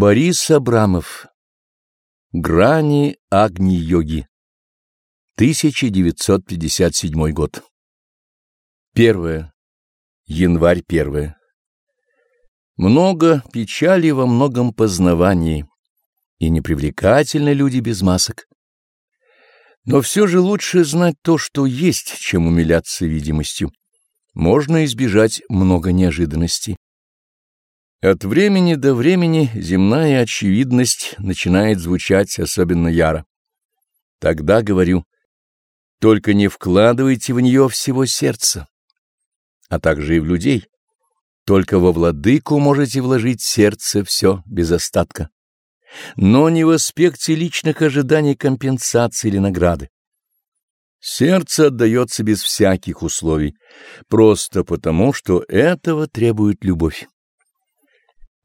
Борис Абрамов. Грани Агни-йоги. 1957 год. Первое. Январь первое. Много печали во многом познавании, и непривлекательны люди без масок. Но все же лучше знать то, что есть, чем умиляться видимостью. Можно избежать много неожиданностей. От времени до времени земная очевидность начинает звучать особенно яро. Тогда говорю, только не вкладывайте в нее всего сердца, а также и в людей. Только во владыку можете вложить сердце все без остатка, но не в аспекте личных ожиданий компенсации или награды. Сердце отдается без всяких условий, просто потому, что этого требует любовь.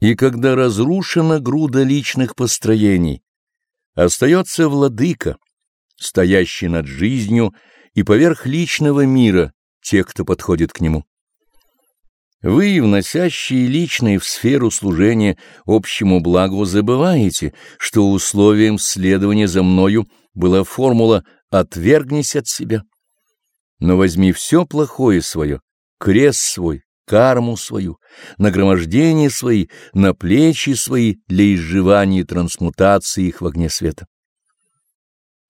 И когда разрушена груда личных построений, остается владыка, стоящий над жизнью и поверх личного мира тех, кто подходит к нему. Вы, вносящие личные в сферу служения общему благу, забываете, что условием следования за мною была формула «отвергнись от себя». Но возьми все плохое свое, крест свой, карму свою, нагромождение свои, на плечи свои для изживания и трансмутации их в огне света.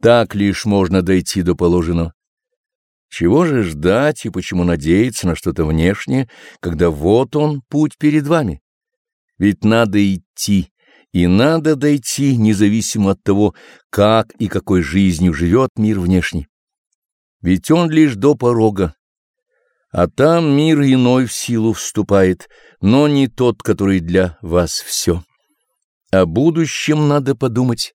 Так лишь можно дойти до положенного. Чего же ждать и почему надеяться на что-то внешнее, когда вот он, путь перед вами? Ведь надо идти, и надо дойти, независимо от того, как и какой жизнью живет мир внешний. Ведь он лишь до порога, а там мир иной в силу вступает, но не тот, который для вас все. О будущем надо подумать,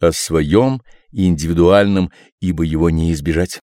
о своем индивидуальном, ибо его не избежать.